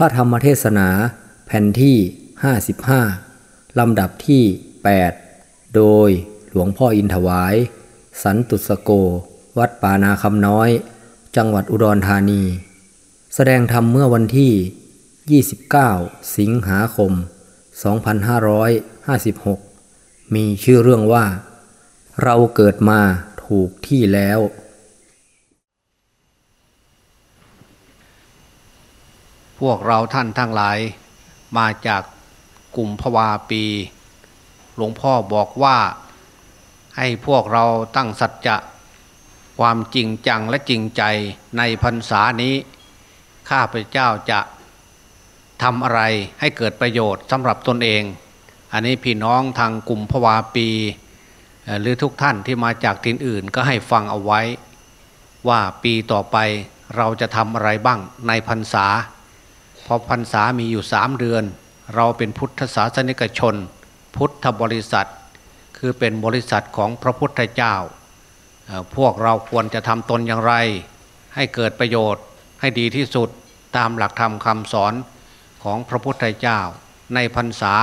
พระธรรมเทศนาแผ่นที่ 55 ลำดับที่ 8 โดยหลวงพ่ออินถวาย สันตุสโก วัดป่านาคำน้อย จังหวัดอุดรธานี แสดงธรรมเมื่อวันที่ 29 สิงหาคม 2556 มีชื่อเรื่องว่า เราเกิดมาถูกที่แล้ว พวกเราท่านทั้งหลาย มาจากกลุ่มพวาปี หลวงพ่อบอกว่า ให้พวกเราตั้งสัจจะความจริงจังและจริงใจในพรรษานี้ ข้าพเจ้าจะทำอะไรให้เกิดประโยชน์สำหรับตนเอง อันนี้พี่น้องทางกลุ่มพวาปี หรือทุกท่านที่มาจากทินอื่นก็ให้ฟังเอาไว้ ว่าปีต่อไปเราจะทำอะไรบ้างในพรรษา พอพรรษามีอยู่สามเดือน เราเป็นพุทธศาสนิกชน พุทธบริษัท คือเป็นบริษัทของพระพุทธเจ้า พวกเราควรจะทำตนอย่างไร ให้เกิดประโยชน์ให้ดีที่สุดตามหลักธรรมคำสอนของพระพุทธเจ้า ในพรรษา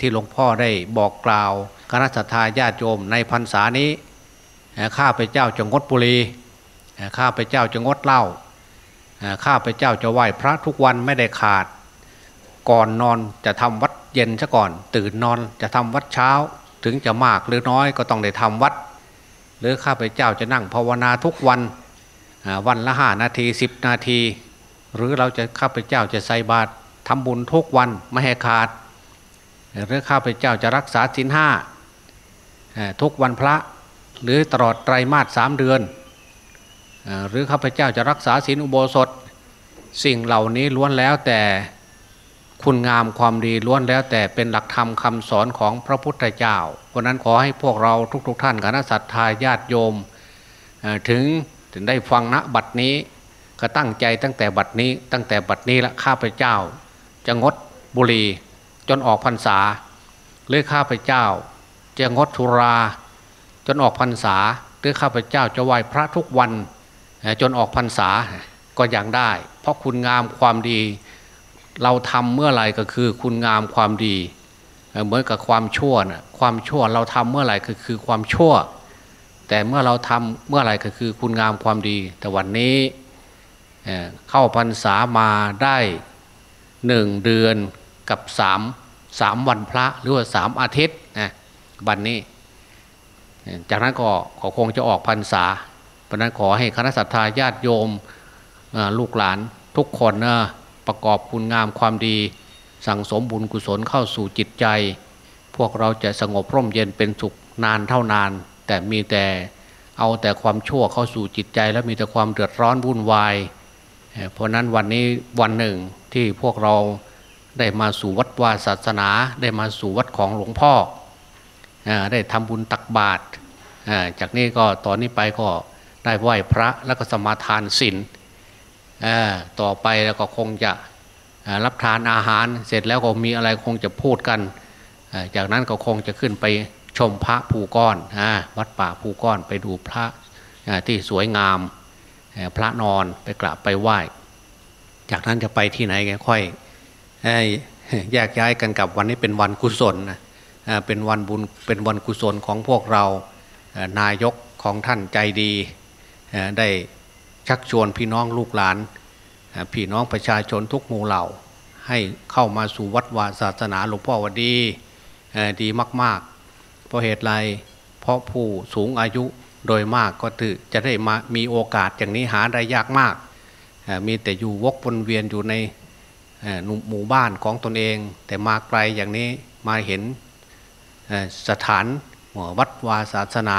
ที่หลวงพ่อได้บอกกล่าวคณะสัตยาญาติโยมในพรรษานี้ข้าพเจ้าจะงดบุหรี่ข้าพเจ้าจะงดเหล้า ข้าพเจ้าจะไหว้พระทุกวันไม่ได้ขาด ก่อนนอนจะทำวัดเย็นซะก่อน ตื่นนอนจะทำวัดเช้า ถึงจะมากหรือน้อยก็ต้องได้ทำวัด หรือข้าพเจ้าจะนั่งภาวนาทุกวันวันละห้านาทีสิบนาที หรือเราจะข้าพเจ้าจะใส่บาตรทำบุญทุกวันไม่ให้ขาด หรือข้าพเจ้าจะรักษาศีลห้าทุกวันพระหรือตลอดไตรมาสสามเดือน หรือข้าพเจ้าจะรักษาศีลอุโบสถ สิ่งเหล่านี้ล้วนแล้วแต่คุณงามความดีล้วนแล้วแต่เป็นหลักธรรมคำสอนของพระพุทธเจ้า เพราะนั้นขอให้พวกเราทุกๆทท่านคณะสัตยาญาติโยมถึงถึงได้ฟังณบัดนี้ ก็ตั้งใจตั้งแต่บัดนี้ตั้งแต่บัดนี้ละข้าพเจ้า จะงดบุหรี่จนออกพรรษาหรือข้าพเจ้า จะงดทุรา จนออกพรรษาหรือข้าพเจ้าจะไหว้พระทุกวัน จนออกพรรษาก็ยังได้ เพราะคุณงามความดี เราทำเมื่อไหร่ก็คือคุณงามความดี เหมือนกับความชั่วนะความชั่วเราทำเมื่อไหร่ก็คือความชั่ว แต่เมื่อเราทำเมื่อไหร่ก็คือคุณงามความดี แต่วันนี้เข้าพรรษามาได้หนึ่งเดือนกับสามสามวันพระหรือว่าสามอาทิตย์นะวันนี้ จากนั้นก็คงจะออกพรรษา เพราะนั้นขอให้คณะสัตยาญาติโยมลูกหลานทุกคนนะประกอบคุณงามความดี สั่งสมบุญกุศลเข้าสู่จิตใจ พวกเราจะสงบร่มเย็นเป็นสุขนานเท่านาน แต่มีแต่เอาแต่ความชั่วเข้าสู่จิตใจ แล้วมีแต่ความเดือดร้อนวุ่นวาย เพราะนั้นวันนี้วันหนึ่งที่พวกเราได้มาสู่วัดวาศาสนา ได้มาสู่วัดของหลวงพ่อได้ทำบุญตักบาตรจากนี้ก็ตอนนี้ไปก็ ได้ไหว้พระแล้วก็สมาทานศีลต่อไปแล้วก็คงจะรับทานอาหาร เสร็จแล้วก็มีอะไรคงจะพูดกัน จากนั้นก็คงจะขึ้นไปชมพระภูก้อนวัดป่าภูก้อนไปดูพระที่สวยงามพระนอนไปกราบไปไหว้ จากนั้นจะไปที่ไหนกันค่อยแยกย้ายกันกับวันนี้เป็นวันกุศลเป็นวันบุญเป็นวันกุศลของพวกเรานายกของท่านใจดี ได้ชักชวนพี่น้องลูกหลาน พี่น้องประชาชนทุกหมู่เหล่า ให้เข้ามาสู่วัดวาศาสนาหลวงพ่อวันดีดีมากๆ เพราะเหตุไรเพราะผู้สูงอายุโดยมากก็ถือจะได้มามีโอกาสอย่างนี้หาได้ยากมาก มีแต่อยู่วกวนเวียนอยู่ในหมู่บ้านของตนเอง แต่มาไกลอย่างนี้มาเห็นสถานวัดวาศาสนา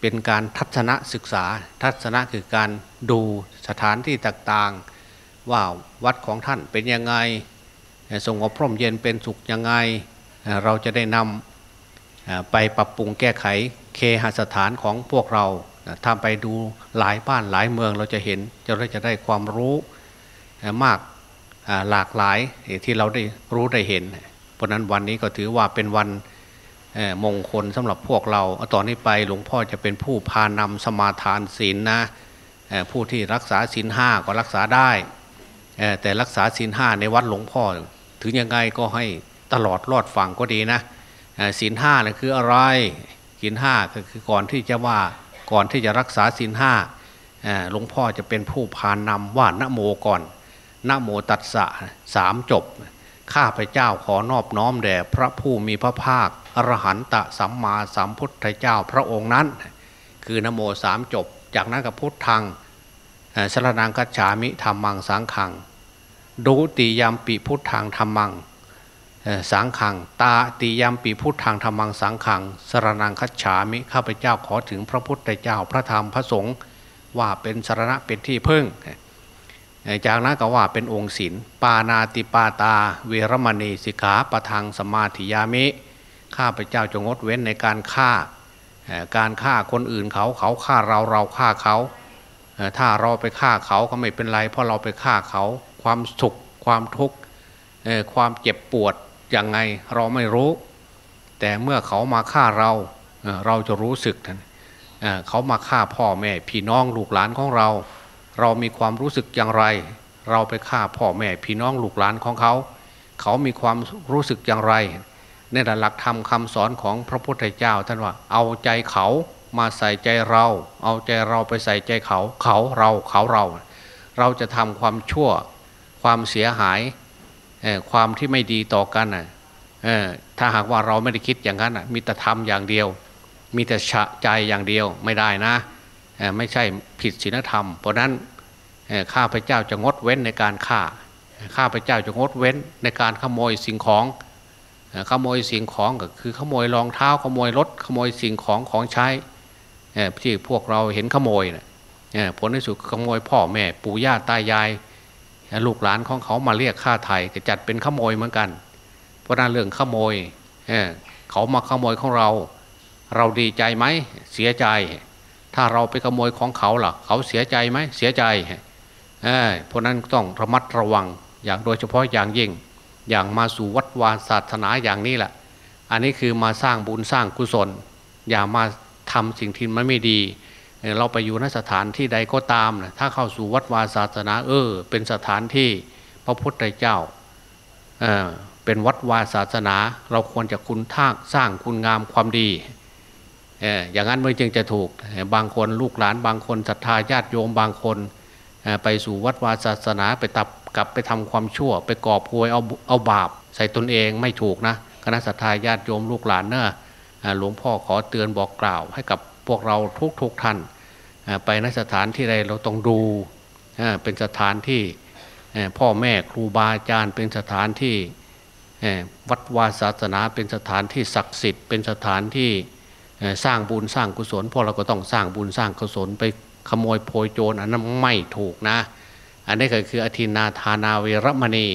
เป็นการทัศนศึกษา ทัศนะคือการดูสถานที่ต่างๆ ว่าวัดของท่านเป็นยังไงสงบพร่มเย็นเป็นสุขยังไง เราจะได้นำไปปรับปรุงแก้ไขเคหสถานของพวกเราทำไปดูหลายบ้านหลายเมืองเราจะเห็นจะได้จะได้ความรู้มากหลากหลายที่เราได้รู้ได้เห็น เพราะนั้นวันนี้ก็ถือว่าเป็นวัน มงคลสำหรับพวกเราตอนนี้ไปหลวงพ่อจะเป็นผู้พานำสมาทานศีลนนะผู้ที่รักษาศีลห้าก็รักษาได้แต่รักษาศีลห้าในวัดหลวงพ่อ ถึงยังไงก็ให้ตลอดรอดฝั่งก็ดีนะศีลห้านะคืออะไรศีลห้าก็คือก่อนที่จะว่าก่อนที่จะรักษาศีลห้าหลวงพ่อจะเป็นผู้พานำว่านโมก่อนนโมตัสสะสามจบ ข้าพเจ้าขอนอบน้อมแด่พระผู้มีพระภาคอรหันตสัมมาสัมพุทธเจ้าพระองค์นั้น คือนโมสามจบ จากนั้นก็พุทธังสรนังคัจฉามิธรรมังสังขัง ดูติยามปีพุทธังธรรมังสังขัง ตาติยามปีพุทธังธรรมังสังขัง สรนังคัจฉามิข้าพเจ้าขอถึงพระพุทธเจ้าพระธรรมพระสงฆ์ว่าเป็นสรณะเป็นที่พึ่ง จากนั้นก็ว่าเป็นองค์ศีลปานาติปาตา เวรมณีสิกขาประทังสมาธิยามิข้าพเจ้าจะงดเว้นในการฆ่าการฆ่าคนอื่นเขาเขาฆ่าเราเราฆ่าเขาถ้าเราไปฆ่าเขาก็ไม่เป็นไร เพราะเราไปฆ่าเขา ความสุขความทุกข์ความเจ็บปวดยังไงเราไม่รู้ แต่เมื่อเขามาฆ่าเราเราจะรู้สึกทันเขามาฆ่าพ่อแม่พี่น้องลูกหลานของเรา เรามีความรู้สึกอย่างไร เราไปฆ่าพ่อแม่พี่น้องลูกหลานของเขา เขามีความรู้สึกอย่างไรในหลักธรรมคำสอนของพระพุทธเจ้าท่านว่าเอาใจเขามาใส่ใจเรา เอาใจเราไปใส่ใจเขา เขาเราเขาเรา เราจะทำความชั่วความเสียหายความที่ไม่ดีต่อกันนะถ้าหากว่าเราไม่ได้คิดอย่างนั้นมีแต่ทำอย่างเดียว มีแต่ฉะใจอย่างเดียวไม่ได้นะ ไม่ใช่ผิดศีลธรรม เพราะนั้นข้าพเจ้าจะงดเว้นในการฆ่า ข้าพเจ้าจะงดเว้นในการขโมยสิ่งของ ขโมยสิ่งของก็คือขโมยรองเท้าขโมยรถขโมยสิ่งของของใช้ที่พวกเราเห็นขโมยนะผลที่สุดขโมยพ่อแม่ปู่ย่าตายาย ลูกหลานของเขามาเรียกค่าไถ่ก็จัดเป็นขโมยเหมือนกัน เพราะนั้นเรื่องขโมยเขามาขโมยของเรา เราดีใจไหมเสียใจ ถ้าเราไปขโมยของเขาล่ะ เขาเสียใจไหมเสียใจเอ้ยเพราะนั้นต้องระมัดระวังอย่างโดยเฉพาะอย่างยิ่ง อย่างมาสู่วัดวาศาสนาอย่างนี้แหละอันนี้คือมาสร้างบุญสร้างกุศล อย่ามาทำสิ่งที่มันไม่ดี เราไปอยู่นสถานที่ใดก็ตามนะถ้าเข้าสู่วัดวาศาสนาเออ เป็นสถานที่พระพุทธเจ้าเออเป็นวัดวาศาสนา เราควรจะคุณท่าสร้างคุณงามความดี อ่ออย่างนั้นมันจึงจะถูกบางคนลูกหลานบางคนศรัทธาญาติโยมบางคนไปสู่วัดวาศาสนาไปตับกลับไปทำความชั่ว ไปกอบพวยเอาเอาบาป ใส่ตนเองไม่ถูกนะคณะศรัทธาญาติโยมลูกหลานเนอะอ่าหลวงพ่อขอเตือนบอกกล่าว ให้กับพวกเราทุกทุกท่านไปนสถานที่ใดเราต้องดูเป็นสถานที่พ่อแม่ครูบาอาจารย์เป็นสถานที่วัดวาศาสนาเป็นสถานที่ศักดิ์สิทธิ์เป็นสถานที่ สร้างบุญสร้างกุศลพวกเราก็ต้องสร้างบุญสร้างกุศลไปขโมยโพยโจรอันนั้นไม่ถูกนะ อันนี้ก็คืออธินาทานาเวรมณี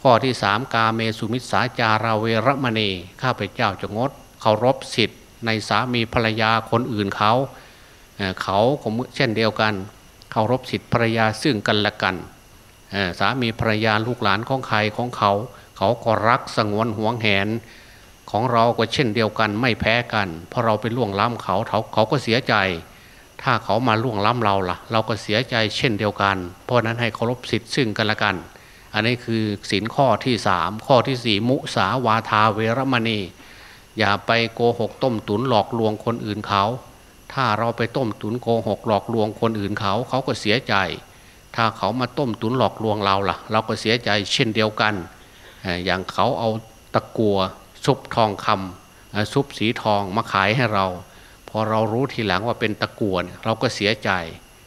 ข้อที่สามกาเมสุมิสาจาราเวรมณี ข้าพเจ้าจะงดเคารพสิทธิ์ในสามีภรรยาคนอื่นเขาเขาก็เช่นเดียวกันเคารพสิทธิ์ภรรยาซึ่งกันและกันสามีภรรยาลูกหลานของใครของเขา เขาก็รักสงวนห่วงแหน ของเราก็เช่นเดียวกันไม่แพ้กัน เพราะเราไปล่วงล้ำเขาเขาเขาก็เสียใจ ถ้าเขามาล่วงล้ำเราล่ะ เราก็เสียใจเช่นเดียวกัน เพราะนั้นให้เคารพสิทธิ์ซึ่งกันและกัน อันนี้คือศีลข้อที่สามข้อที่สี่มุสาวาทาเวรมณี อย่าไปโกหกต้มตุนหลอกลวงคนอื่นเขา ถ้าเราไปต้มตุนโกหกหลอกลวงคนอื่นเขาเขาก็เสียใจ ถ้าเขามาต้มตุนหลอกลวงเราล่ะ เราก็เสียใจเช่นเดียวกัน อย่างเขาเอาตะกัว ซุปทองคำเอ่อซุปสีทองมาขายให้เราพอเรารู้ทีหลังว่าเป็นตะกวนเราก็เสียใจ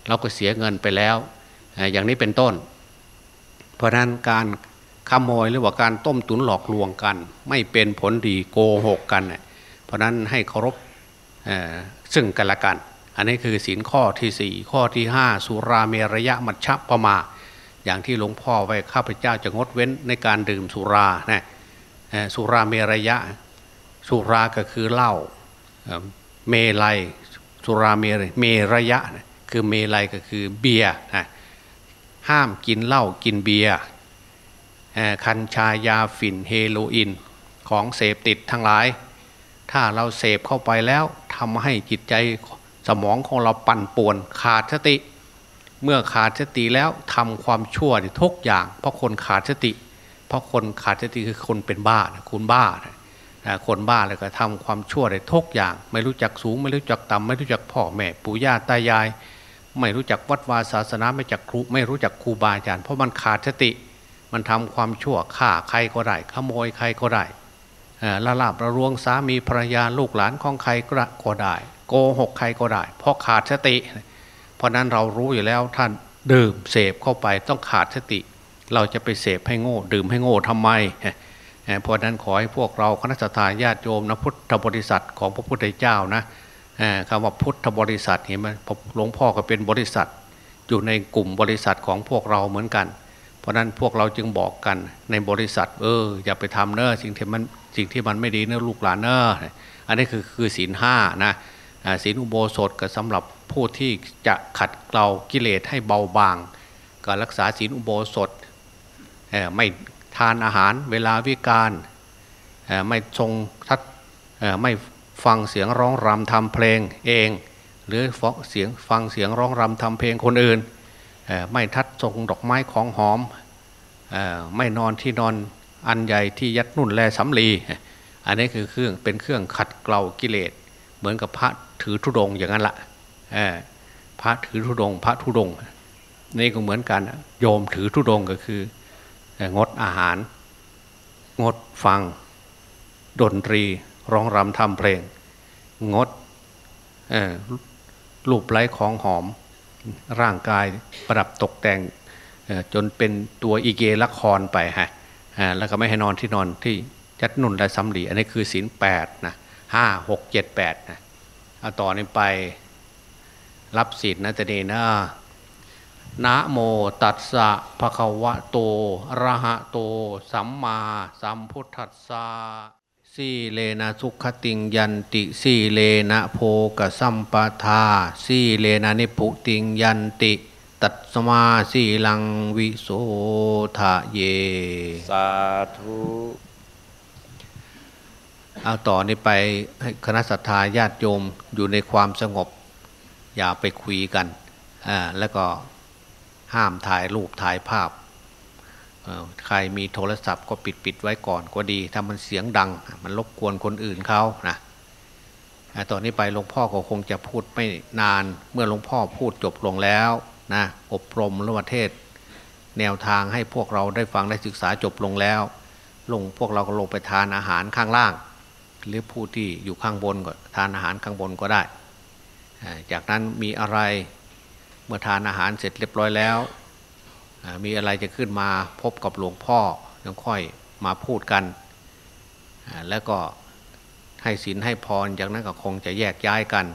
เราก็เสียเงินไปแล้ว อย่างนี้เป็นต้น เพราะนั้นการขโมยหรือว่าการต้มตุนหลอกลวงกัน ไม่เป็นผลดีโกหกกัน เพราะนั้นให้เคารพซึ่งกันและกัน อันนี้คือศีลข้อที่สี่ข้อที่ห้าสุราเมรยะมัชฌะปะมา อย่างที่หลวงพ่อไว้ข้าพเจ้าจะงดเว้นในการดื่มสุรานะ สุราเมรยะ สุราก็คือเหล้าเมลัยสุราเมรเมรยะนะคือเมลัยก็คือเบียร์ห้ามกินเหล้ากินเบียร์คัญชายาฝิ่นเฮโรอีนของเสพติดทั้งหลาย ถ้าเราเสพเข้าไปแล้วทำให้จิตใจสมองของเราปั่นป่วนขาดสติ เมื่อขาดสติแล้วทำความชั่วทุกอย่าง เพราะคนขาดสติ เพราะคนขาดสติคือคนเป็นบ้านะคุณบ้านะคนบ้าเลยก็ทำความชั่วได้ทุกอย่าง ไม่รู้จักสูง ไม่รู้จักต่ำไม่รู้จักพ่อแม่ปู่ย่าตายาย ไม่รู้จักวัดวาศาสนาไม่จักครูไม่รู้จักครูบาอาจารย์เพราะมันขาดสติ มันทำความชั่วฆ่าใครก็ได้ขโมยใครก็ได้ละลาบระรวงสามีภรรยาลูกหลานของใครก็ได้ โกหกใครก็ได้ เพราะขาดสติ เพราะนั้นเรารู้อยู่แล้วท่านดื่มเสพเข้าไปต้องขาดสติ เราจะไปเสพให้โง่ ดื่มให้โง่ทำไมเพราะนั้นขอให้พวกเราคณะทาญาติโยมนะพุทธบริษัทของพระพุทธเจ้านะคำว่าพุทธบริษัทเห็นไหมหลวงพ่อก็เป็นบริษัท อยู่ในกลุ่มบริษัทของพวกเราเหมือนกัน เพราะนั้นพวกเราจึงบอกกันในบริษัท เออ อย่าไปทำเนอะสิ่งที่มันสิ่งที่มันไม่ดีเนอะลูกหลานเนอะอันนี้คือคือศีลห้านะศีลอุโบสถก็สำหรับผู้ที่จะขัดเกลากิเลสให้เบาบาง ก็รักษาศีลอุโบสถ ไม่ทานอาหารเวลาวิการไม่ทรงทัดไม่ฟังเสียงร้องรำทำเพลงเอง หรือเสียงฟังเสียงร้องรำทำเพลงคนอื่น ไม่ทัดทรงดอกไม้ของหอมไม่นอนที่นอนอันใหญ่ที่ยัดนุ่นแลสำลี อันนี้คือเครื่องเป็นเครื่องขัดเกลากิเลส เหมือนกับพระถือธุดงอย่างนั้นละพระถือธุดง พระธุดง นี่ก็เหมือนกันโยมถือธุดงก็คือ งดอาหาร งดฟัง ดนตรีร้องรำทำเพลง งดรูปไร้ของหอม ร่างกายประดับตกแต่งจนเป็นตัวอีเกละครไปฮะแล้วก็ไม่ให้นอนที่นอนที่จัดนุ่นและซ้ำดีอันนี้คือศีลแปดนะห้าหกเจ็ดแปดนะเอาต่อนนี้ไปรับศีลนะแต่นี้นะ นะโมตัสสะภะคะวะโตระหะโต สัมมาสัมพุทธัสสะสีเลนะสุขติงยันติสีเลนะโพกสัมปทาสีเลนะนิพุติงยันติ ตัตสมาสีลังวิโสทะเย สาธุเอาต่อนนี้ไปให้คณะสัตยาญาติโยมอยู่ในความสงบ อย่าไปคุยกันอ่าแล้วก็ ห้ามถ่ายรูปถ่ายภาพ ใครมีโทรศัพท์ก็ปิดปิดไว้ก่อนก็ดี ถ้ามันเสียงดัง มันรบกวนคนอื่นเขานะตอนนี้ไปหลวงพ่อก็คงจะพูดไม่นาน เมื่อหลวงพ่อพูดจบลงแล้วนะอบรมรประเทศ แนวทางให้พวกเราได้ฟังได้ศึกษาจบลงแล้ว ลงพวกเราก็ลงไปทานอาหารข้างล่าง หรือผู้ที่อยู่ข้างบนก็ทานอาหารข้างบนก็ได้ จากนั้นมีอะไร เมื่อทานอาหารเสร็จเรียบร้อยแล้ว มีอะไรจะขึ้นมาพบกับหลวงพ่อยังค่อยมาพูดกัน แล้วก็ให้ศีลให้พรจากนั้นก็คงจะแยกย้ายกัน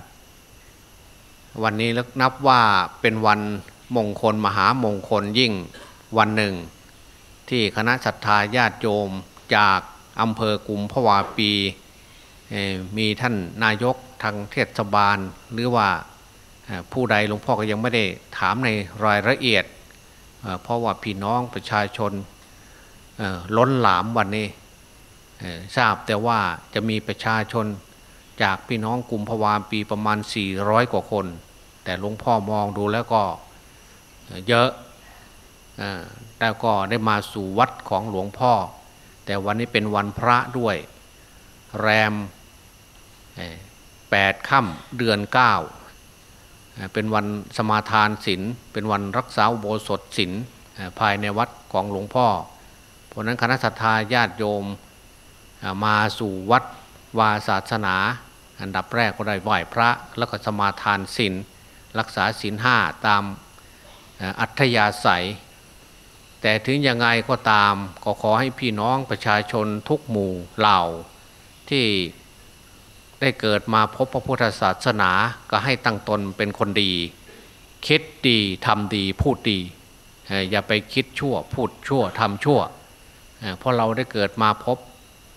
วันนี้นับว่าเป็นวันมงคลมหามงคลยิ่งวันหนึ่ง ที่คณะศรัทธาญาติโยมจากอำเภอกุมภวาปี มีท่านนายกทางเทศบาลหรือว่า ผู้ใดหลวงพ่อก็ยังไม่ได้ถามในรายละเอียด เพราะว่าพี่น้องประชาชนล้นหลามวันนี้ทราบแต่ว่าจะมีประชาชนจากพี่น้องกลุ่มพวามปีประมาณ 400 กว่าคน แต่หลวงพ่อมองดูแล้วก็เยอะแต่ก็ได้มาสู่วัดของหลวงพ่อ แต่วันนี้เป็นวันพระด้วย แรมแปดค่ำเดือนเก้า เป็นวันสมาทานศีลเป็นวันรักษาโบสถศีลภายในวัดของหลวงพ่อ เพราะนั้นคณะสัตยาญาติโยมมาสู่วัดวาศาสนา อันดับแรกก็ได้ไหว้พระแล้วก็สมาทานศีลรักษาศีลห้าตามอัธยาศัย แต่ถึงยังไงก็ตามก็ขอให้พี่น้องประชาชนทุกหมู่เหล่าที่ ได้เกิดมาพบพระพุทธศาสนาก็ให้ตั้งตนเป็นคนดี คิดดีทำดีพูดดี อย่าไปคิดชั่วพูดชั่วทำชั่ว เพราะเราได้เกิดมาพบ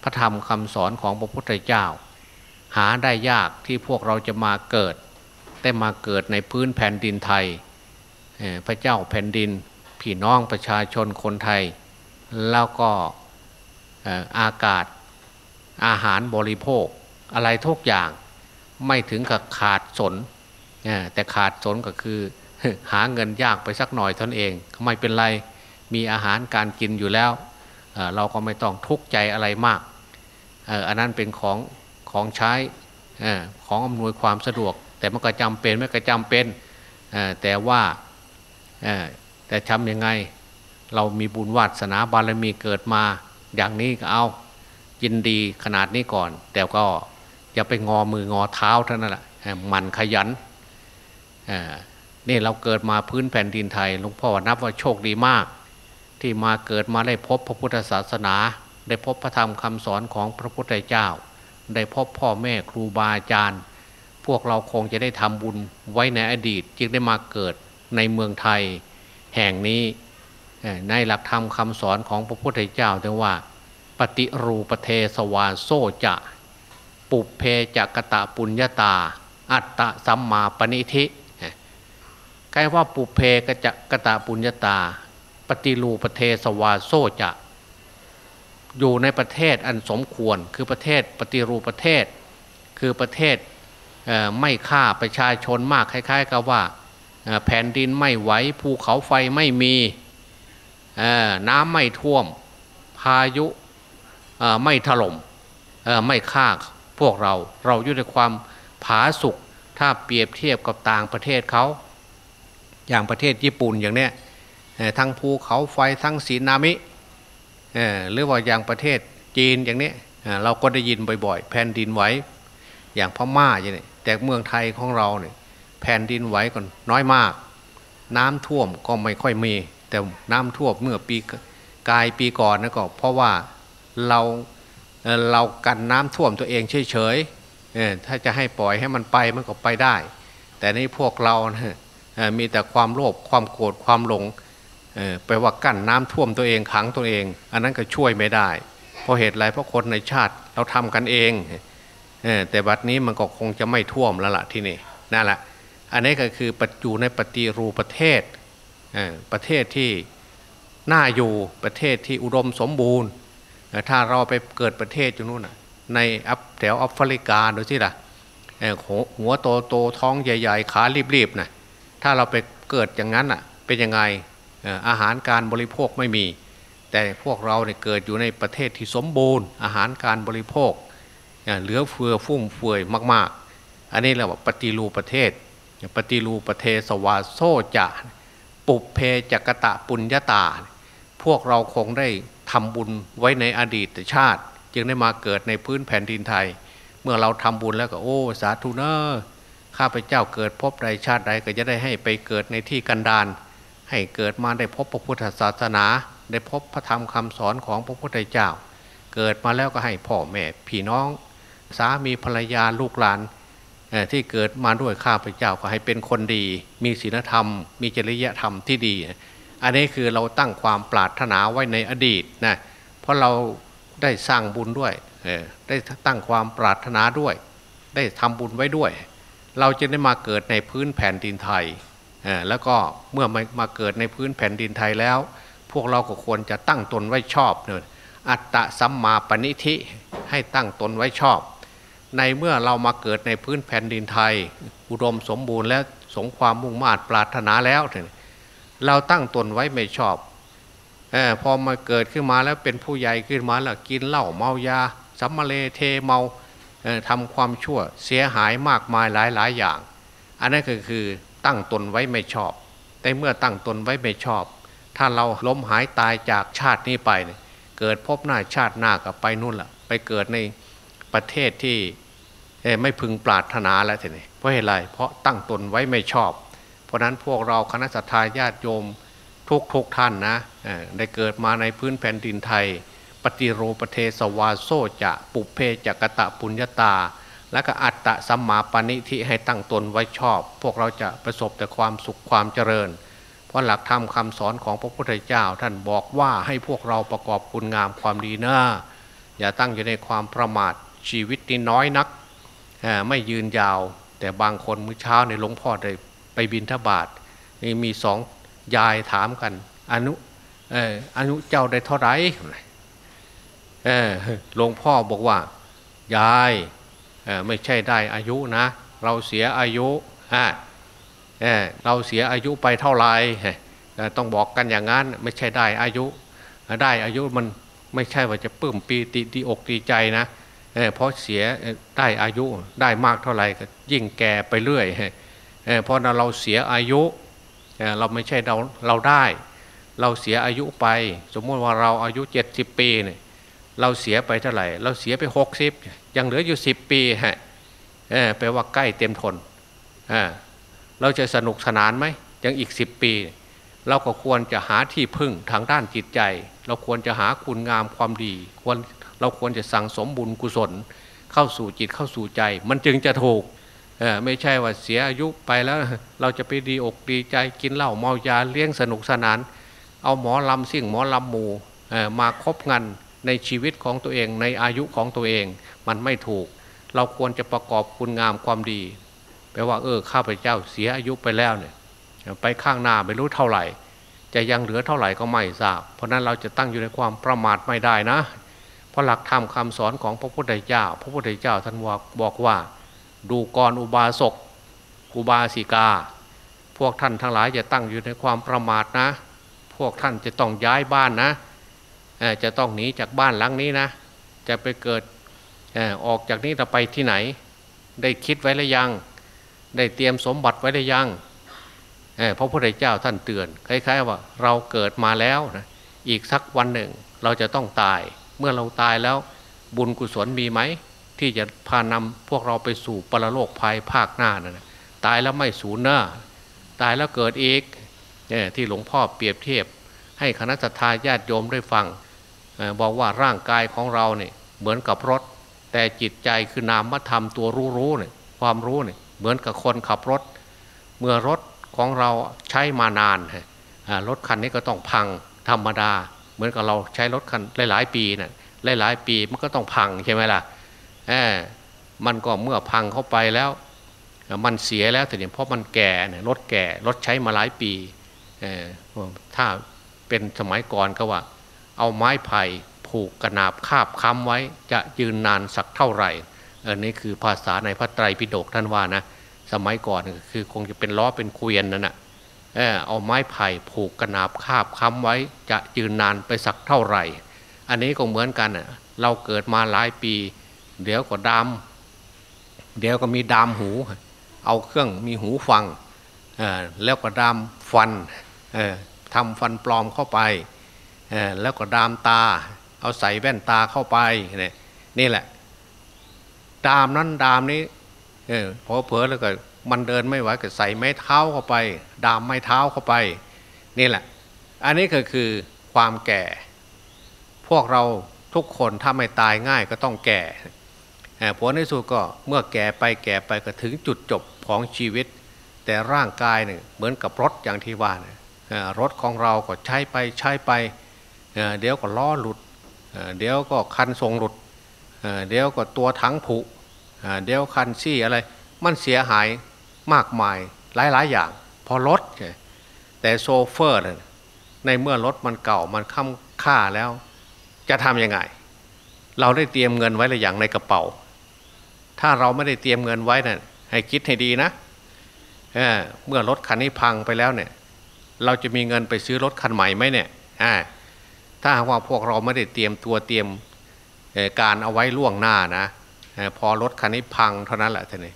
พระธรรมคำสอนของพระพุทธเจ้า หาได้ยากที่พวกเราจะมาเกิด แต่มาเกิดในพื้นแผ่นดินไทย พระเจ้าแผ่นดินพี่น้องประชาชนคนไทย แล้วก็อากาศอาหารบริโภค อะไรทุกอย่างไม่ถึงกับขาดสน แต่ขาดสนก็คือ หาเงินยากไปสักหน่อยท่านเองไม่เป็นไรมีอาหารการกินอยู่แล้ว เราก็ไม่ต้องทุกข์ใจอะไรมาก อันนั้นเป็นของของใช้ของอำนวยความสะดวก แต่มันก็จำเป็นไม่ก็จำเป็นแต่ว่าแต่ทำยังไงเรามีบุญวาสนาบารมีเกิดมา อย่างนี้ก็เอายินดีขนาดนี้ก่อน แต่ก็ อย่าไปงอมืองอเท้าเท่านั้นแหละหมันขยันนี่เราเกิดมาพื้นแผ่นดินไทยหลวงพ่อนับว่าโชคดีมาก ที่มาเกิดมาได้พบพระพุทธศาสนา ได้พบพระธรรมคำสอนของพระพุทธเจ้า ได้พบพ่อแม่ครูบาอาจารย์ พวกเราคงจะได้ทำบุญไว้ในอดีต จึงได้มาเกิดในเมืองไทยแห่งนี้ในหลักธรรมคำสอนของพระพุทธเจ้าแต่ว่า ปฏิรูปเทสวาโซจะ ปุเพจักตะปุญญาตา อัตตะสัมมาปณิธิใกล้ว่าปุเพกจักตะปุญญาตา ปฏิรูปเทสวาโซจะ อยู่ในประเทศอันสมควรคือประเทศปฏิรูปประเทศ คือประเทศไม่ฆ่าประชาชนมากคล้าย ๆ กับว่าแผ่นดินไม่ไหวภูเขาไฟไม่มีน้ำไม่ท่วม พายุไม่ถล่มไม่ฆ่า พวกเราเราอยู่ในความผาสุกถ้าเปรียบเทียบกับต่างประเทศเขา อย่างประเทศญี่ปุ่นอย่างเนี้ยทั้งภูเขาไฟทั้งสีนามิหรือว่าอย่างประเทศจีนอย่างนี้เราก็ได้ยินบ่อยๆ แผ่นดินไหวอย่างพม่าอย่างนี้แต่เมืองไทยของเราเนี่ยแผ่นดินไหวก่อนน้อยมาก น้ำท่วมก็ไม่ค่อยมี แต่น้ำท่วมเมื่อปีกายปีก่อนนะก็เพราะว่าเรา เรากันน้ำท่วมตัวเองเฉยๆถ้าจะให้ปล่อยให้มันไปมันก็ไปได้ แต่ในพวกเรานะมีแต่ความโลภความโกรธความหลงไปว่ากั้นน้ำท่วมตัวเองขังตัวเอง อันนั้นก็ช่วยไม่ได้ เพราะเหตุไรเพราะคนในชาติเราทำกันเองแต่บัดนี้มันก็คงจะไม่ท่วมแล้วล่ะที่นี่นั่นแหละอันนี้ก็คือปัจจุในปฏิรูประเทศประเทศที่น่าอยู่ประเทศที่อุดมสมบูรณ์ ถ้าเราไปเกิดประเทศอยู่นู่นในอัแถวแอฟริกาดูสิล่ะหัวโตโตท้องใหญ่ๆขารีบๆนะถ้าเราไปเกิดอย่างนั้นอะเป็นยังไงอาหารการบริโภคไม่มี แต่พวกเราเนี่ยเกิดอยู่ในประเทศที่สมบูรณ์ อาหารการบริโภคเหลือเฟือฟุ่มเฟือยมาก ๆ อันนี้เราบอกปฏิรูประเทศ ปฏิรูประเทศสวาโซจะปุเพจักตะปุญญาตา พวกเราคงได้ ทำบุญไว้ในอดีตชาติ จึงได้มาเกิดในพื้นแผ่นดินไทย เมื่อเราทำบุญแล้วก็โอ้สาธุเนอข้าพเจ้าเกิดพบใดชาติใดก็จะได้ให้ไปเกิดในที่กันดารให้เกิดมาได้พบพระพุทธศาสนา ได้พบพระธรรมคำสอนของพระพุทธเจ้า เกิดมาแล้วก็ให้พ่อแม่พี่น้อง สามีภรรยาลูกหลานที่เกิดมาด้วยข้าพเจ้าก็ให้เป็นคนดี มีศีลธรรม มีจริยธรรมที่ดี อันนี้คือเราตั้งความปรารถนาไว้ในอดีตนะเพราะเราได้สร้างบุญด้วยได้ตั้งความปรารถนาด้วย ได้ทำบุญไว้ด้วย เราจะได้มาเกิดในพื้นแผ่นดินไทยแล้วก็เมื่อมาเกิดในพื้นแผ่นดินไทยแล้ว พวกเราก็ควรจะตั้งตนไว้ชอบเนยอัตตะสัมมาปณิธิให้ตั้งตนไว้ชอบ ในเมื่อเรามาเกิดในพื้นแผ่นดินไทย อุดมสมบูรณ์และสงความมุ่งมา่ปรารถนาแล้วเเราตั้งตนไว้ไม่ชอบอพอมาเกิดขึ้นมาแล้วเป็นผู้ใหญ่ขึ้นมาแล้วกินเหล้าเมายาสัมมาเลเทเมาทำความชั่วเสียหายมากมายหลายหลายอย่าง อันนั้นก็คือตั้งตนไว้ไม่ชอบ แต่เมื่อตั้งตนไว้ไม่ชอบ ถ้าเราล้มหายตายจากชาตินี้ไปเกิดพบหน้าชาติหน้ากับไปนู่นละไปเกิดในประเทศที่ไม่พึงปรารถนาแล้วทีนี้เพราะเหตุไรเพราะตั้งตนไว้ไม่ชอบ ราะนั้นพวกเราคณะสัตยาญาติโยมทุกทุกท่านนะได้เกิดมาในพื้นแผ่นดินไทย ปฏิโรปเทสวาโซจะปุเพจักตะปุญญาตา และก็อัตตะสัมมาปณิทิให้ตั้งตนไว้ชอบ พวกเราจะประสบแต่ความสุขความเจริญ เพราะหลักธรรมคาสอนของพระพุทธเจ้าท่านบอกว่าให้พวกเราประกอบคุณงามความดีนะอย่าตั้งอยู่ในความประมาทชีวิตนี้น้อยนัก ไม่ยืนยาว แต่บางคนมื้อเช้าในหลวงพ่อได้ ไปบินทบาทนี่มีสองยายถามกัน อนุเอออนุเจ้าได้เท่าไหร่เออหลวงพ่อบอกว่า ยายไม่ใช่ได้อายุนะ เราเสียอายุฮะเออเราเสียอายุไปเท่าไหร่ต้องบอกกันอย่างนั้นไม่ใช่ได้อายุ ได้อายุมันไม่ใช่ว่าจะปื้มปีติดีอกดีใจนะเออเพราะเสียได้อายุได้มากเท่าไหร่ก็ยิ่งแก่ไปเรื่อย เอ่อเพราะเราเสียอายุเราไม่ใช่เราเราได้ เราเสียอายุไป สมมติว่าเราอายุ 70 ปีเนี่ยเราเสียไปเท่าไหร่ เราเสียไป 60 ยังเหลืออยู่ 10 ปีฮะแปลว่าใกล้เต็มทนเราจะสนุกสนานไหมยังอีก 10 ปี เราก็ควรจะหาที่พึ่งทางด้านจิตใจ เราควรจะหาคุณงามความดีควรเราควรจะสั่งสมบุญกุศล เข้าสู่จิตเข้าสู่ใจ มันจึงจะถูก ไม่ใช่ว่าเสียอายุไปแล้ว เราจะไปดีอกดีใจกินเหล้าเมายาเลี้ยงสนุกสนาน เอาหมอลำซิ่งหมอลำหมูเออมาคบงานในชีวิตของตัวเองในอายุของตัวเอง มันไม่ถูก เราควรจะประกอบคุณงามความดี แปลว่าเออข้าพเจ้าเสียอายุไปแล้วเนี่ยไปข้างหน้าไม่รู้เท่าไหร่ จะยังเหลือเท่าไหร่ก็ไม่ทราบ เพราะนั้นเราจะตั้งอยู่ในความประมาทไม่ได้นะ เพราะหลักธรรมคำสอนของพระพุทธเจ้า พระพุทธเจ้าท่านบอกบอกว่า ดูกรอุบาสกอุบาสิกา พวกท่านทั้งหลายจะตั้งอยู่ในความประมาทนะ พวกท่านจะต้องย้ายบ้านนะจะต้องหนีจากบ้านหลังนี้นะ จะไปเกิดออกจากนี้จะไปที่ไหน ได้คิดไว้หรือยัง ได้เตรียมสมบัติไว้หรือยังเพระพุทธเจ้าท่านเตือนคล้ายๆว่าเราเกิดมาแล้วนะอีกสักวันหนึ่งเราจะต้องตาย เมื่อเราตายแล้วบุญกุศลมีไหม ที่จะพานำพวกเราไปสู่ปรโลกภายภาคหน้านะั่นนะตายแล้วไม่สูญเน้า ตายแล้วเกิดอีกเนี่ยที่หลวงพ่อเปรียบเทียบ ให้คณะทาญาติโยมได้ฟังบอกว่าร่างกายของเราเนี่ยเหมือนกับรถ แต่จิตใจคือนามธรรมตัวรู้รู้เนี่ยความรู้เนี่ยเหมือนกับคนขับรถ เมื่อรถของเราใช้มานานรถคันนี้ก็ต้องพังธรรมดา เหมือนกับเราใช้รถคันหลาย ๆ ปีนะ่ะหลายๆ ปีมันก็ต้องพังใช่ไหมล่ะ มันก็เมื่อพังเข้าไปแล้ว มันเสียแล้วแต่เนี่ยเพราะมันแก่รถแก่รถใช้มาหลายปีถ้าเป็นสมัยก่อนก็ว่า เอาไม้ไผ่ผูกกระนาบคาบค้ำไว้จะยืนนานสักเท่าไหร่เออนี่คือภาษาในพระไตรปิฎกท่านว่านะสมัยก่อนคือคงจะเป็นล้อเป็นเกวียนนั่นนะเออเอาไม้ไผ่ผูกกระนาบคาบค้ำไว้ จะยืนนานไปสักเท่าไหร่ อันนี้ก็เหมือนกันเราเกิดมาหลายปี เดี๋ยวก็ดำเดี๋ยวก็มีดามหู เอาเครื่องมีหูฟังแล้วก็ดามฟันทำฟันปลอมเข้าไปแล้วก็ดามตา เอาใส่แว่นตาเข้าไปนี่แหละ ดามนั้นดามนี้เออพอเผลอแล้วก็มันเดินไม่ไหวก็ใส่ไม้เท้าเข้าไป ดามไม้เท้าเข้าไปนี่แหละ อันนี้ก็คือความแก่ พวกเราทุกคนถ้าไม่ตายง่ายก็ต้องแก่ ผลในสุดก็เมื่อแก่ไปแก่ไปก็ถึงจุดจบของชีวิต แต่ร่างกายเนี่ยเหมือนกับรถอย่างที่ว่านี่ยรถของเราก็ใช้ไปใช้ไปเเดี๋ยวก็ล้อหลุดเดี๋ยวก็คันทรงหลุดเดี๋ยวก็ตัวถังผุเดี๋ยวคันซี่อะไร มันเสียหายมากมายหลายๆอย่าง พอรถแต่โซเฟอร์ในเมื่อรถมันเก่ามันค่ำค่าแล้ว จะทำยังไง เราได้เตรียมเงินไว้หรือยังในกระเป๋า ถ้าเราไม่ได้เตรียมเงินไว้นะ่ะให้คิดให้ดีนะเเมื่อรถคันนี้พังไปแล้วเนี่ย เราจะมีเงินไปซื้อรถคันใหม่ไหมเนี่ยถ้าว่าพวกเราไม่ได้เตรียมตัวเตรียมการเอาไว้ล่วงหน้านะพอรถคันนี้พังเท่านั้นแหละท่านนี่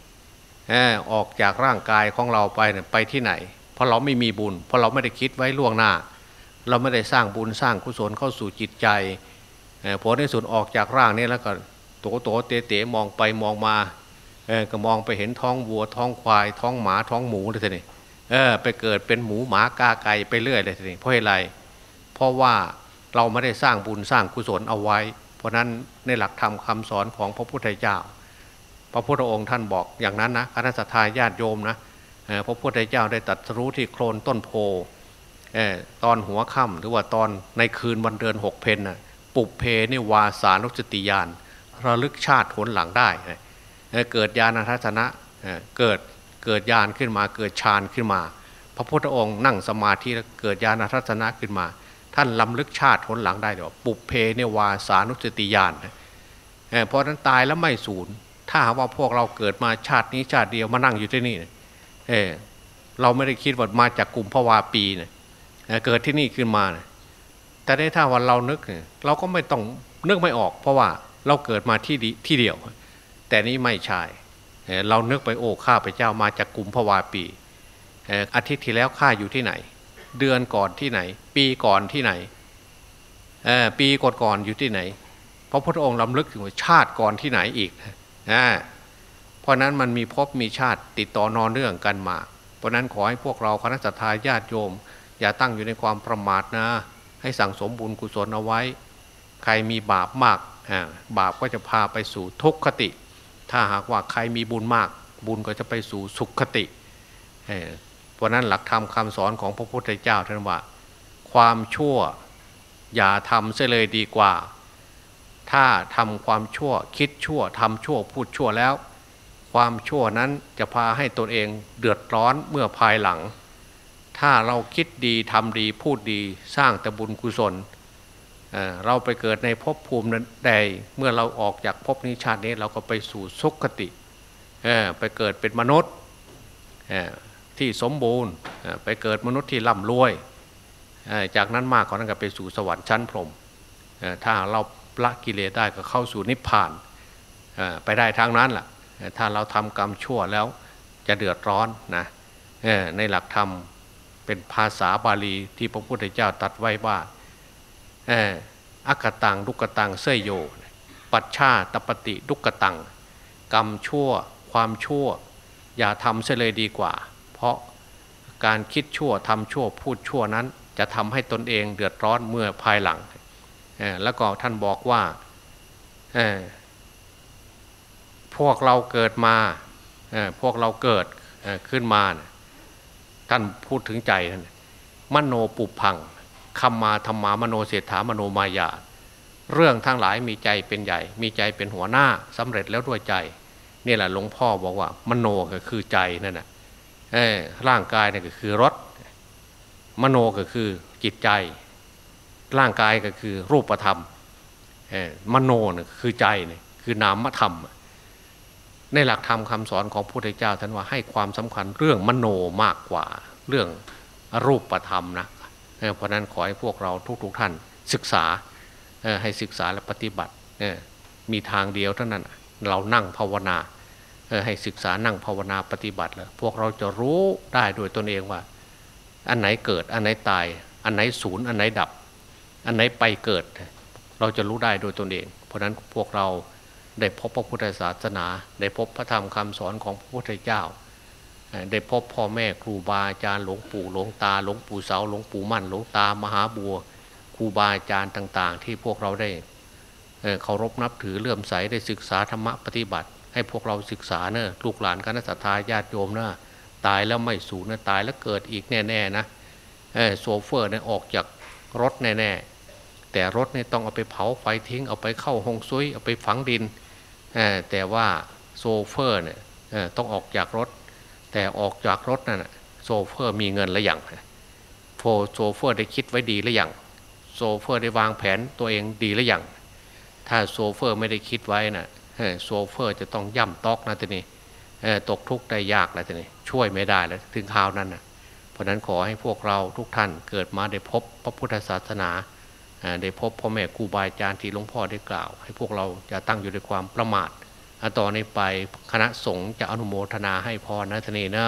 ออกจากร่างกายของเราไปเนี่ยไปที่ไหน เพราะเราไม่มีบุญ เพราะเราไม่ได้คิดไว้ล่วงหน้า เราไม่ได้สร้างบุญสร้างกุศลเข้าสู่จิตใจผลในสุดออกจากร่างนี้แล้วก็ โตโตเตเตมองไปมองมาเออก็มองไปเห็นท้องวัวท้องควาย ท้องหมาท้องหมูเลยทีนี้เออไปเกิดเป็นหมูหมากาไก่ไปเรื่อยเลยทีนี้เพราะอะไร เพราะว่าเราไม่ได้สร้างบุญสร้างกุศลเอาไว้ เพราะนั้นในหลักธรรมคาสอนของพระพุทธเจ้า พระพุทธองค์ท่านบอกอย่างนั้นนะคณะสัตยาญาติโยมนะพระพุทธเจ้าได้ตัดรู้ที่โคลนต้นโพตอนหัวค่ำหรือว่าตอนในคืนวันเดือนหกเพนนะปุบเพนิวาสานุสติยาน ระลึกชาติผลหลังได้ เกิดญาณทัศนะเกิดเกิดญาณขึ้นมาเกิดฌานขึ้นมา พระพุทธองค์นั่งสมาธิแล้วเกิดญาณทัศนะขึ้นมา ท่านล้ำลึกชาติผลหลังได้เดี๋ยวปุเพเนวาสานุสติญาณเพราะนั้นตายแล้วไม่สูญถ้าหากว่าพวกเราเกิดมาชาตินี้ชาติเดียวมานั่งอยู่ที่นี่เออเราไม่ได้คิดว่ามาจากกลุ่มพวาปีเนี่ยเกิดที่นี่ขึ้นมา แต่ในถ้าวันเรานึก เราก็ไม่ต้องนึกไม่ออก เพราะว่า เราเกิดมาที่ดีที่เดียว แต่นี้ไม่ใช่เรานึกไปโอ้ข้าพเจ้ามาจากกลุ่มพวาปี อาทิตย์ที่แล้วข้าอยู่ที่ไหน เดือนก่อนที่ไหน ปีก่อนที่ไหนปีก่อนก่อนอยู่ที่ไหนพระพุทธองค์ล้ำลึกถึงว่าชาติก่อนที่ไหนอีกนะเพราะนั้นมันมีพบมีชาติติดต่อนอนเนื่องกันมา เพราะนั้นขอให้พวกเราคณะสัตยาญาติโยม อย่าตั้งอยู่ในความประมาทนะ ให้สั่งสมบุญกุศลเอาไว้ ใครมีบาปมาก บาปก็จะพาไปสู่ทุกขติ ถ้าหากว่าใครมีบุญมาก บุญก็จะไปสู่สุขคติเพราะนั้นหลักธรรมคาสอนของพระพุทธเจ้าท่านว่า ความชั่วอย่าทำเสียเลยดีกว่า ถ้าทำความชั่วคิดชั่วทำชั่วพูดชั่วแล้ว ความชั่วนั้นจะพาให้ตนเองเดือดร้อนเมื่อภายหลัง ถ้าเราคิดดีทำดีพูดดีสร้างแต่บุญกุศล เราไปเกิดในภพภูมินั้นใดเมื่อเราออกจากภพนี้ชาตินี้เราก็ไปสู่สุคติไปเกิดเป็นมนุษย์ที่สมบูรณ์ไปเกิดมนุษย์ที่ร่ำรวย จากนั้นมากกว่านั้นก็ไปสู่สวรรค์ชั้นพรหมถ้าเราละกิเลสได้ก็เข้าสู่นิพพานไปได้ทางนั้นแหละถ้าเราทำกรรมชั่วแล้วจะเดือดร้อนนะในหลักธรรมเป็นภาษาบาลีที่พระพุทธเจ้าตรัสไว้ว่า อักตังดุกตังเสยโย ปัจฉาตปฏิดุกตัง กรรมชั่ว ความชั่ว อย่าทำเสียเลยดีกว่า เพราะการคิดชั่วทำชั่วพูดชั่วนั้น จะทำให้ตนเองเดือดร้อนเมื่อภายหลัง แล้วก็ท่านบอกว่าพวกเราเกิดมาพวกเราเกิดขึ้นมา ท่านพูดถึงใจท่านมโนปุพัง คำมาธรรมามโนเศรษฐามโนมายา เรื่องทั้งหลายมีใจเป็นใหญ่ มีใจเป็นหัวหน้าสำเร็จแล้วด้วยใจนี่แหละหลวงพ่อบอกว่ามโนก็คือใจนั่นแหะร่างกายนี่ก็คือรถ มโนก็คือจิตใจ ร่างกายก็คือรูปธรรมมโนเนี่ยคือใจเนี่ยคือนามธรรม ในหลักธรรมคาสอนของพระพุทธเจ้าท่านว่าให้ความสำคัญเรื่องมโนมากกว่า เรื่องรูปธรรมนะ เพราะนั้นขอให้พวกเราทุกๆทท่านศึกษาให้ศึกษาและปฏิบัติมีทางเดียวเท่านั้นเรานั่งภาวนาให้ศึกษานั่งภาวนาปฏิบัติแล้วพวกเราจะรู้ได้โดยตนเองว่า อันไหนเกิดอันไหนตาย อันไหนศูนย์อันไหนดับ อันไหนไปเกิด เราจะรู้ได้โดยตนเอง เพราะนั้นพวกเราได้พบพระพุทธศาสนา ได้พบพระธรรมคำสอนของพระพุทธเจ้า ได้พบพ่อแม่ครูบาอาจารย์หลวงปู่หลวงตาหลวงปู่เสาหลวงปู่มั่นหลวงตามหาบัวครูบาอาจารย์ต่าง ๆ ที่พวกเราได้เคารพนับถือเลื่อมใสได้ศึกษาธรรมะปฏิบัติ ให้พวกเราศึกษาเนอะลูกหลานคณะสัตยาญาติโยมเนอะตายแล้วไม่สูญนะตายแล้วเกิดอีกแน่ๆนะโซเฟอร์เนี่ยออกจากรถแน่ๆแต่รถเนี่ยต้องเอาไปเผาไฟทิ้งเอาไปเข้าหงซุยเอาไปฝังดินแต่ว่าโซเฟอร์เนี่ยต้องออกจากรถ แต่ออกจากรถนั่นโซเฟอร์มีเงินหรือยังโฟโซเฟอร์ได้คิดไว้ดีหรือยังโซเฟอร์ได้วางแผนตัวเองดีหรือยังถ้าโซเฟอร์ไม่ได้คิดไว้นะ่ะโซเฟอร์จะต้องย่ำต๊อกนะทีนี้ตกทุกข์ได้ยากแล้วทีนี้ช่วยไม่ได้แล้วถึงคราวนั้นนะเพราะนั้นขอให้พวกเราทุกท่านเกิดมาได้พบพระพุทธศาสนาได้พบพ่อแม่ครูบาอาจารย์ที่หลวงพ่อได้กล่าว ให้พวกเราจะตั้งอยู่ในความประมาท ต่อนนี้ไปคณะสงฆ์จะอนุโมทนาให้พรนะทนีนะ